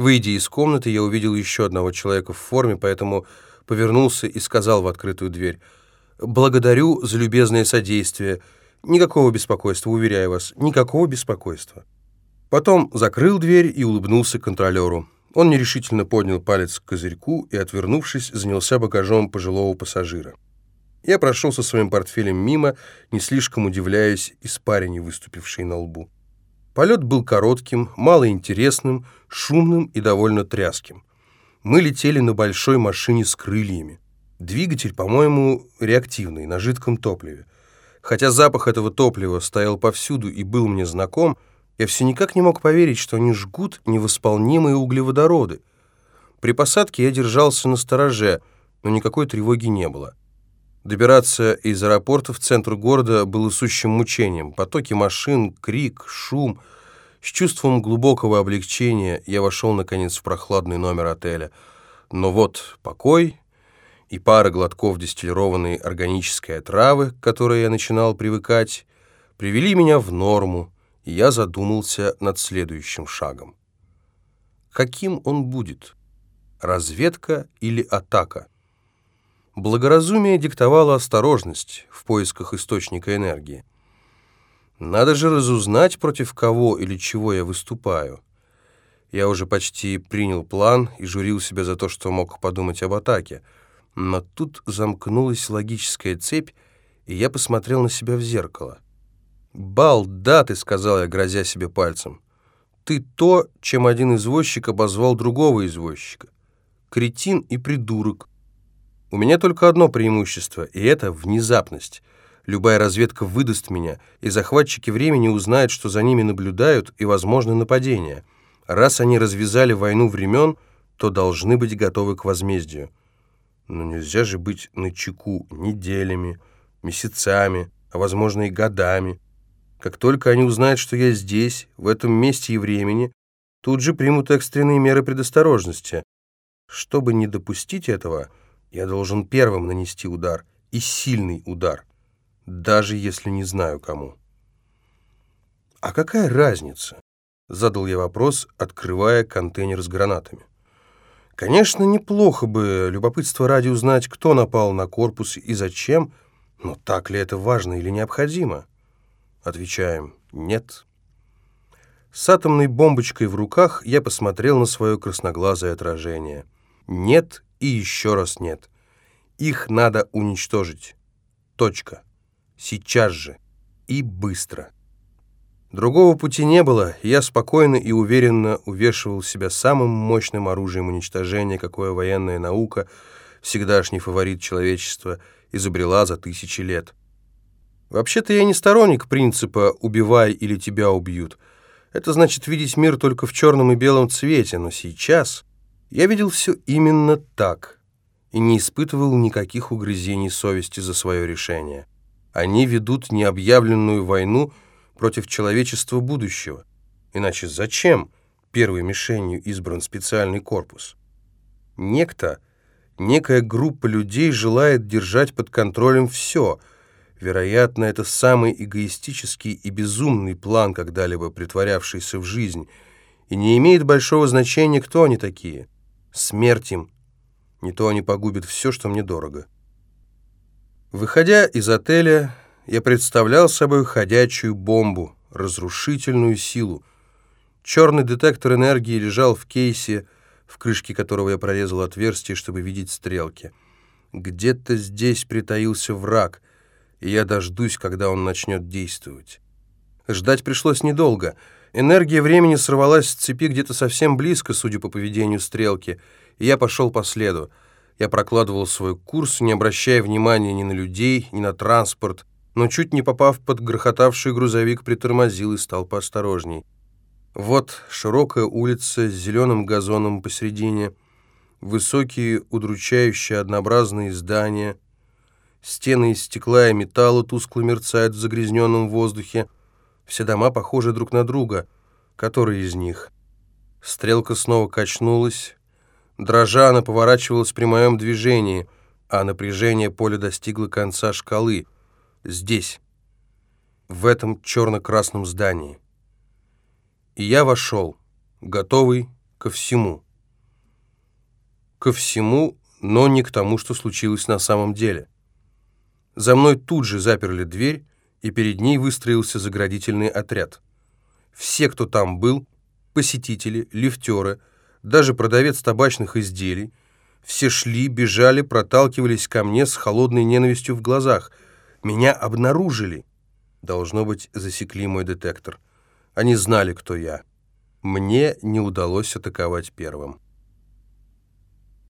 Выйдя из комнаты, я увидел еще одного человека в форме, поэтому повернулся и сказал в открытую дверь, «Благодарю за любезное содействие. Никакого беспокойства, уверяю вас, никакого беспокойства». Потом закрыл дверь и улыбнулся контролеру. Он нерешительно поднял палец к козырьку и, отвернувшись, занялся багажом пожилого пассажира. Я прошел со своим портфелем мимо, не слишком удивляясь испарине, выступившей на лбу. Полет был коротким, малоинтересным, шумным и довольно тряским. Мы летели на большой машине с крыльями. Двигатель, по-моему, реактивный, на жидком топливе. Хотя запах этого топлива стоял повсюду и был мне знаком, я все никак не мог поверить, что они жгут невосполнимые углеводороды. При посадке я держался на стороже, но никакой тревоги не было. Добираться из аэропорта в центр города было сущим мучением. Потоки машин, крик, шум. С чувством глубокого облегчения я вошел, наконец, в прохладный номер отеля. Но вот покой и пара глотков дистиллированной органической отравы, к которой я начинал привыкать, привели меня в норму, и я задумался над следующим шагом. Каким он будет? Разведка или атака? Благоразумие диктовало осторожность в поисках источника энергии. Надо же разузнать, против кого или чего я выступаю. Я уже почти принял план и журил себя за то, что мог подумать об атаке. Но тут замкнулась логическая цепь, и я посмотрел на себя в зеркало — «Балда ты», — сказал я, грозя себе пальцем. «Ты то, чем один извозчик обозвал другого извозчика. Кретин и придурок. У меня только одно преимущество, и это внезапность. Любая разведка выдаст меня, и захватчики времени узнают, что за ними наблюдают, и возможно нападение. Раз они развязали войну времен, то должны быть готовы к возмездию. Но нельзя же быть на чеку неделями, месяцами, а возможно и годами». Как только они узнают, что я здесь, в этом месте и времени, тут же примут экстренные меры предосторожности. Чтобы не допустить этого, я должен первым нанести удар, и сильный удар, даже если не знаю кому. «А какая разница?» — задал я вопрос, открывая контейнер с гранатами. Конечно, неплохо бы любопытство ради узнать, кто напал на корпус и зачем, но так ли это важно или необходимо? Отвечаем «нет». С атомной бомбочкой в руках я посмотрел на свое красноглазое отражение. Нет и еще раз нет. Их надо уничтожить. Точка. Сейчас же. И быстро. Другого пути не было, я спокойно и уверенно увешивал себя самым мощным оружием уничтожения, какое военная наука, всегдашний фаворит человечества, изобрела за тысячи лет. Вообще-то я не сторонник принципа «убивай или тебя убьют». Это значит видеть мир только в черном и белом цвете, но сейчас я видел все именно так и не испытывал никаких угрызений совести за свое решение. Они ведут необъявленную войну против человечества будущего. Иначе зачем первой мишенью избран специальный корпус? Некто, некая группа людей желает держать под контролем все – Вероятно, это самый эгоистический и безумный план, когда-либо притворявшийся в жизнь, и не имеет большого значения, кто они такие. Смерть им. Не то они погубят все, что мне дорого. Выходя из отеля, я представлял собой ходячую бомбу, разрушительную силу. Черный детектор энергии лежал в кейсе, в крышке которого я прорезал отверстие, чтобы видеть стрелки. Где-то здесь притаился враг — и я дождусь, когда он начнет действовать. Ждать пришлось недолго. Энергия времени сорвалась с цепи где-то совсем близко, судя по поведению стрелки, и я пошел по следу. Я прокладывал свой курс, не обращая внимания ни на людей, ни на транспорт, но чуть не попав под грохотавший грузовик, притормозил и стал поосторожней. Вот широкая улица с зеленым газоном посередине, высокие, удручающие однообразные здания — Стены из стекла и металла тускло мерцают в загрязненном воздухе. Все дома похожи друг на друга. Который из них? Стрелка снова качнулась. Дрожа она поворачивалась при моем движении, а напряжение поля достигло конца шкалы. Здесь, в этом черно-красном здании. И я вошел, готовый ко всему. Ко всему, но не к тому, что случилось на самом деле. За мной тут же заперли дверь, и перед ней выстроился заградительный отряд. Все, кто там был, посетители, лифтеры, даже продавец табачных изделий, все шли, бежали, проталкивались ко мне с холодной ненавистью в глазах. Меня обнаружили. Должно быть, засекли мой детектор. Они знали, кто я. Мне не удалось атаковать первым.